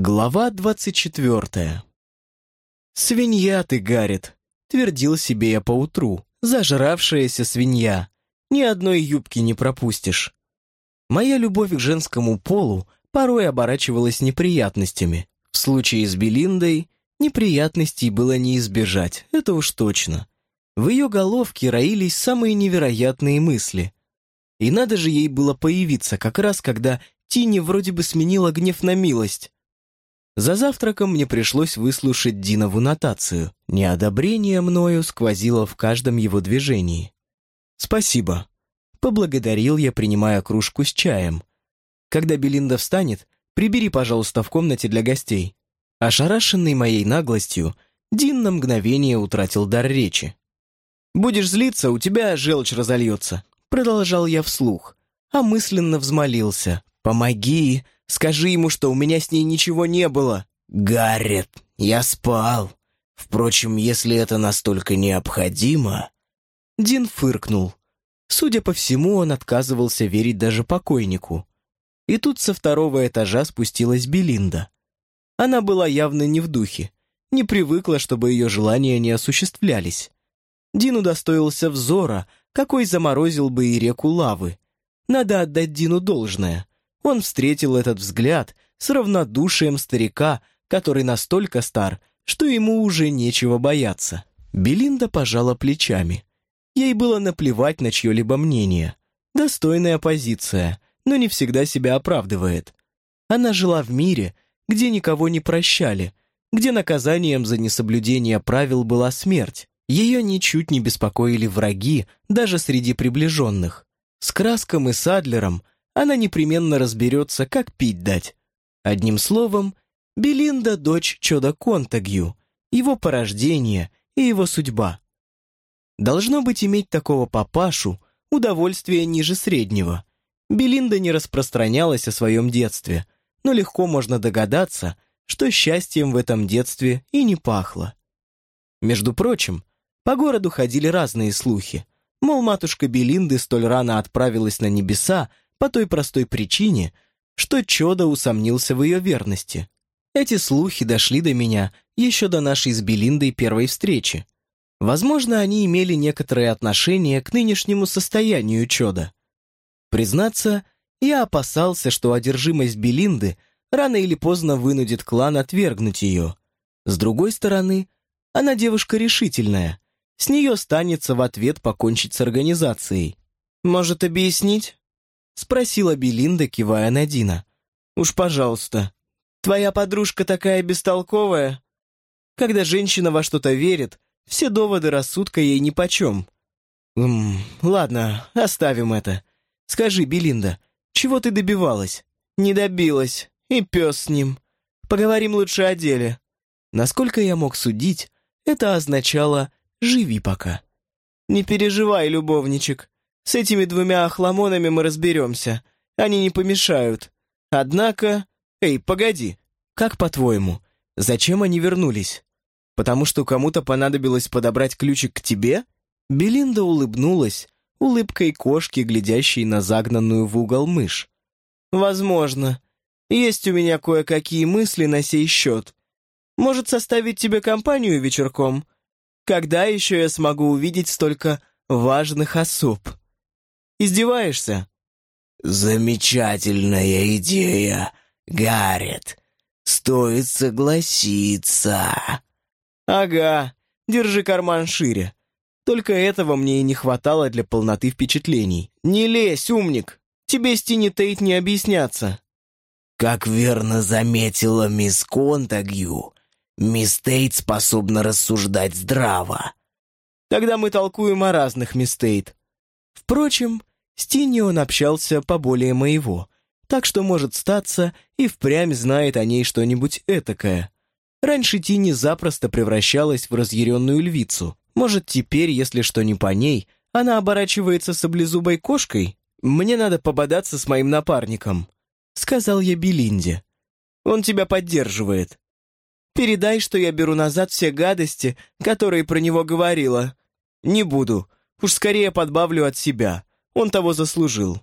Глава двадцать четвертая. «Свинья ты, Гаррит!» — твердил себе я поутру. «Зажравшаяся свинья! Ни одной юбки не пропустишь!» Моя любовь к женскому полу порой оборачивалась неприятностями. В случае с Белиндой неприятностей было не избежать, это уж точно. В ее головке роились самые невероятные мысли. И надо же ей было появиться как раз, когда Тини вроде бы сменила гнев на милость. За завтраком мне пришлось выслушать Динову нотацию. Неодобрение мною сквозило в каждом его движении. «Спасибо», — поблагодарил я, принимая кружку с чаем. «Когда Белинда встанет, прибери, пожалуйста, в комнате для гостей». Ошарашенный моей наглостью, Дин на мгновение утратил дар речи. «Будешь злиться, у тебя желчь разольется», — продолжал я вслух, а мысленно взмолился. «Помоги!» Скажи ему, что у меня с ней ничего не было». «Гаррет, я спал. Впрочем, если это настолько необходимо...» Дин фыркнул. Судя по всему, он отказывался верить даже покойнику. И тут со второго этажа спустилась Белинда. Она была явно не в духе, не привыкла, чтобы ее желания не осуществлялись. Дин удостоился взора, какой заморозил бы и реку лавы. Надо отдать Дину должное. Он встретил этот взгляд с равнодушием старика, который настолько стар, что ему уже нечего бояться. Белинда пожала плечами. Ей было наплевать на чье-либо мнение. Достойная позиция, но не всегда себя оправдывает. Она жила в мире, где никого не прощали, где наказанием за несоблюдение правил была смерть. Ее ничуть не беспокоили враги, даже среди приближенных. С Краском и Садлером – она непременно разберется, как пить дать. Одним словом, Белинда — дочь Чода Контагью, его порождение и его судьба. Должно быть иметь такого папашу удовольствие ниже среднего. Белинда не распространялась о своем детстве, но легко можно догадаться, что счастьем в этом детстве и не пахло. Между прочим, по городу ходили разные слухи. Мол, матушка Белинды столь рано отправилась на небеса, по той простой причине, что Чода усомнился в ее верности. Эти слухи дошли до меня еще до нашей с Белиндой первой встречи. Возможно, они имели некоторое отношение к нынешнему состоянию Чода. Признаться, я опасался, что одержимость Белинды рано или поздно вынудит клан отвергнуть ее. С другой стороны, она девушка решительная. С нее станется в ответ покончить с организацией. «Может, объяснить?» Спросила Белинда, кивая на Дина. «Уж пожалуйста. Твоя подружка такая бестолковая. Когда женщина во что-то верит, все доводы рассудка ей нипочем. М ладно, оставим это. Скажи, Белинда, чего ты добивалась?» «Не добилась. И пес с ним. Поговорим лучше о деле». Насколько я мог судить, это означало «живи пока». «Не переживай, любовничек. С этими двумя охламонами мы разберемся. Они не помешают. Однако... Эй, погоди. Как по-твоему, зачем они вернулись? Потому что кому-то понадобилось подобрать ключик к тебе? Белинда улыбнулась, улыбкой кошки, глядящей на загнанную в угол мышь. «Возможно. Есть у меня кое-какие мысли на сей счет. Может, составить тебе компанию вечерком? Когда еще я смогу увидеть столько важных особ?» Издеваешься?» «Замечательная идея, Гаррет. Стоит согласиться». «Ага, держи карман шире. Только этого мне и не хватало для полноты впечатлений. Не лезь, умник! Тебе Стини Тейт не объясняться». Как верно заметила мисс Контагью, мисс Тейт способна рассуждать здраво. Тогда мы толкуем о разных, мисс Тейт. Впрочем, с Тинни он общался поболее моего, так что, может статься, и впрямь знает о ней что-нибудь этакое. Раньше Тинни запросто превращалась в разъяренную львицу. Может, теперь, если что не по ней, она оборачивается саблезубой кошкой? Мне надо пободаться с моим напарником», — сказал я Белинде. «Он тебя поддерживает. Передай, что я беру назад все гадости, которые про него говорила. Не буду, уж скорее подбавлю от себя». Он того заслужил.